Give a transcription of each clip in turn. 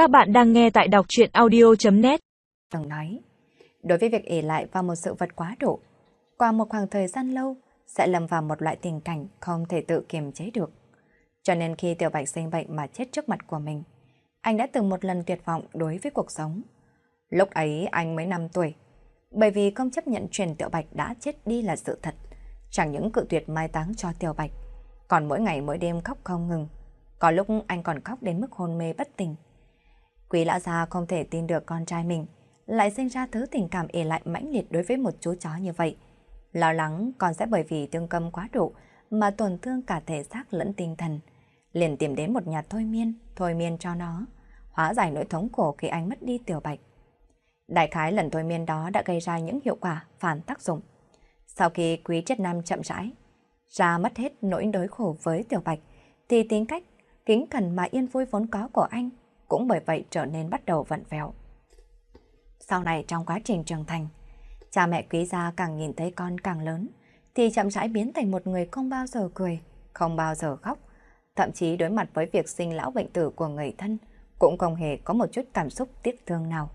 Các bạn đang nghe tại đọc chuyện audio.net ông nói, đối với việc ỉ lại vào một sự vật quá độ, qua một khoảng thời gian lâu sẽ lầm vào một loại tình cảnh không thể tự kiềm chế được. Cho nên khi Tiểu Bạch sinh bệnh mà chết trước mặt của mình, anh đã từng một lần tuyệt vọng đối với cuộc sống. Lúc ấy anh mới 5 tuổi, bởi vì không chấp nhận truyền Tiểu Bạch đã chết đi là sự thật. Chẳng những cự tuyệt mai táng cho Tiểu Bạch, còn mỗi ngày mỗi đêm khóc không ngừng. Có lúc anh còn khóc đến mức hôn mê bất tỉnh. Quý lão già không thể tin được con trai mình lại sinh ra thứ tình cảm ỉ lại mãnh liệt đối với một chú chó như vậy. Lo lắng con sẽ bởi vì tương câm quá độ mà tổn thương cả thể xác lẫn tinh thần. Liền tìm đến một nhà thôi miên, thôi miên cho nó, hóa giải nỗi thống khổ khi anh mất đi tiểu bạch. Đại khái lần thôi miên đó đã gây ra những hiệu quả phản tác dụng. Sau khi quý triết nam chậm rãi, ra mất hết nỗi đối khổ với tiểu bạch, thì tính cách, kính cẩn mà yên vui vốn có của anh cũng bởi vậy trở nên bắt đầu vặn vẹo. Sau này trong quá trình trưởng thành, cha mẹ quý gia càng nhìn thấy con càng lớn, thì chậm rãi biến thành một người không bao giờ cười, không bao giờ khóc, thậm chí đối mặt với việc sinh lão bệnh tử của người thân, cũng không hề có một chút cảm xúc tiếc thương nào.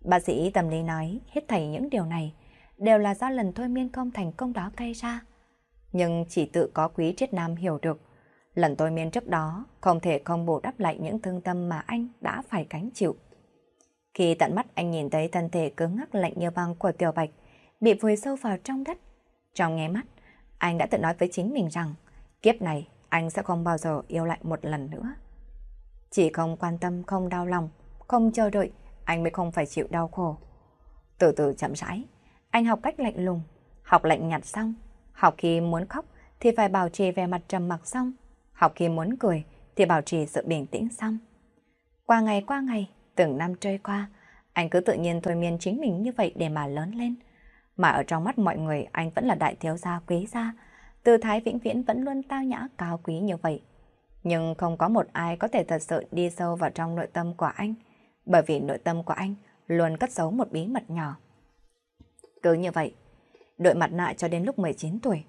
Bác sĩ tâm lý nói hết thảy những điều này đều là do lần thôi miên không thành công đó gây ra. Nhưng chỉ tự có quý triết nam hiểu được, lần tôi miên trước đó không thể không bù đắp lại những thương tâm mà anh đã phải gánh chịu. Khi tận mắt anh nhìn thấy thân thể cứng ngắc lạnh như băng của Tiểu Bạch bị vùi sâu vào trong đất, trong nghe mắt, anh đã tự nói với chính mình rằng kiếp này anh sẽ không bao giờ yêu lại một lần nữa. Chỉ không quan tâm, không đau lòng, không chờ đợi, anh mới không phải chịu đau khổ. Từ từ chậm rãi, anh học cách lạnh lùng, học lạnh nhạt xong, học khi muốn khóc thì phải bảo trì về mặt trầm mặc xong, học khi muốn cười thì bảo trì sự bình tĩnh xong. Qua ngày qua ngày, từng năm trôi qua, anh cứ tự nhiên thôi miên chính mình như vậy để mà lớn lên. Mà ở trong mắt mọi người anh vẫn là đại thiếu gia quý gia, tư thái vĩnh viễn vẫn luôn tao nhã cao quý như vậy. Nhưng không có một ai có thể thật sự đi sâu vào trong nội tâm của anh, bởi vì nội tâm của anh luôn cất giấu một bí mật nhỏ. Cứ như vậy, đội mặt nạ cho đến lúc 19 tuổi,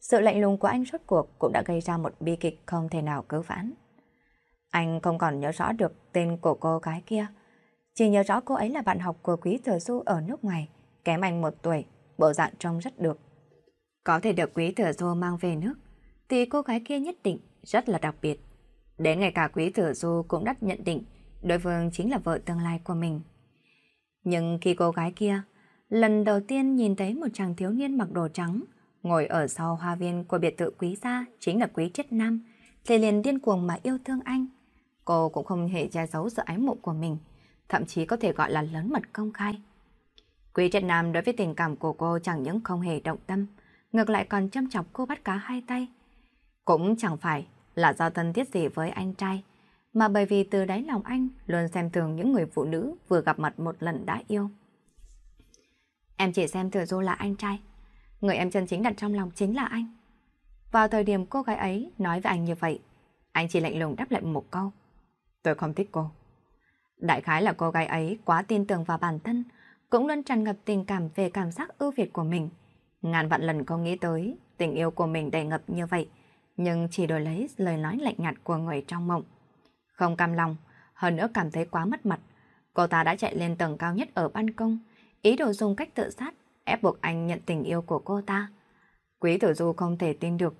sự lạnh lùng của anh rốt cuộc cũng đã gây ra một bi kịch không thể nào cứu vãn. Anh không còn nhớ rõ được tên của cô gái kia, chỉ nhớ rõ cô ấy là bạn học của Quý Thừa Du ở nước ngoài, kém anh một tuổi, bộ dạng trông rất được. Có thể được Quý Thừa Du mang về nước, thì cô gái kia nhất định rất là đặc biệt. Đến ngày cả Quý Thừa Du cũng đã nhận định đối phương chính là vợ tương lai của mình. Nhưng khi cô gái kia lần đầu tiên nhìn thấy một chàng thiếu niên mặc đồ trắng ngồi ở sau hoa viên của biệt thự quý gia chính là Quý Triết Nam, thì liền điên cuồng mà yêu thương anh. Cô cũng không hề che giấu sự ái mộ của mình, thậm chí có thể gọi là lớn mật công khai. Quý Triết Nam đối với tình cảm của cô chẳng những không hề động tâm, ngược lại còn chăm chọc cô bắt cá hai tay. Cũng chẳng phải là do thân thiết gì với anh trai, mà bởi vì từ đáy lòng anh luôn xem thường những người phụ nữ vừa gặp mặt một lần đã yêu. Em chỉ xem Thừa Du là anh trai, người em chân chính đặt trong lòng chính là anh. Vào thời điểm cô gái ấy nói với anh như vậy, anh chỉ lạnh lùng đáp lại một câu. Tôi không thích cô. Đại khái là cô gái ấy quá tin tưởng vào bản thân, cũng luôn tràn ngập tình cảm về cảm giác ưu việt của mình. Ngàn vạn lần không nghĩ tới tình yêu của mình đầy ngập như vậy, nhưng chỉ đổi lấy lời nói lạnh nhạt của người trong mộng. Không cam lòng, hơn nữa cảm thấy quá mất mặt, cô ta đã chạy lên tầng cao nhất ở ban công, ý đồ dùng cách tự sát, ép buộc anh nhận tình yêu của cô ta. Quý tử du không thể tin được,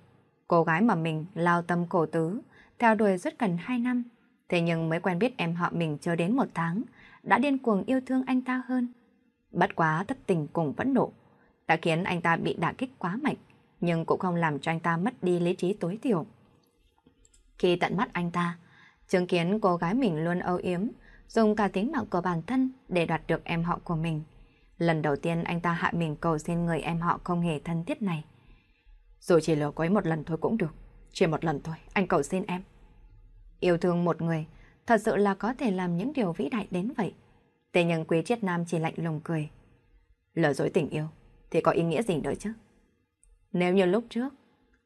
cô gái mà mình lao tâm cổ tứ, theo đuổi rất gần 2 năm, thế nhưng mới quen biết em họ mình chưa đến một tháng, đã điên cuồng yêu thương anh ta hơn. Bất quá thất tình cùng vẫn nộ, đã khiến anh ta bị đả kích quá mạnh, nhưng cũng không làm cho anh ta mất đi lý trí tối thiểu. Khi tận mắt anh ta, chứng kiến cô gái mình luôn âu yếm, dùng cả tính mạng của bản thân để đoạt được em họ của mình. Lần đầu tiên anh ta hạ mình cầu xin người em họ không hề thân thiết này. Dù chỉ lừa quấy một lần thôi cũng được. Chỉ một lần thôi, anh cầu xin em. Yêu thương một người, thật sự là có thể làm những điều vĩ đại đến vậy. Thế nhưng quý triết nam chỉ lạnh lùng cười. Lừa dối tình yêu, thì có ý nghĩa gì nữa chứ? Nếu như lúc trước,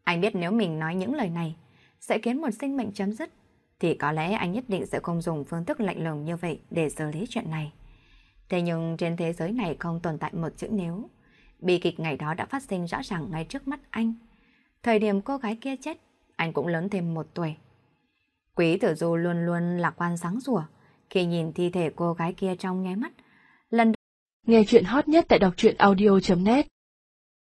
anh biết nếu mình nói những lời này sẽ khiến một sinh mệnh chấm dứt, thì có lẽ anh nhất định sẽ không dùng phương thức lạnh lùng như vậy để xử lý chuyện này. Thế nhưng trên thế giới này không tồn tại một chữ nếu. Bi kịch ngày đó đã phát sinh rõ ràng ngay trước mắt anh. Thời điểm cô gái kia chết, anh cũng lớn thêm một tuổi. Quý tử du luôn luôn lạc quan sáng rủa Khi nhìn thi thể cô gái kia trong nháy mắt, lần Nghe chuyện hot nhất tại đọc truyện audio.net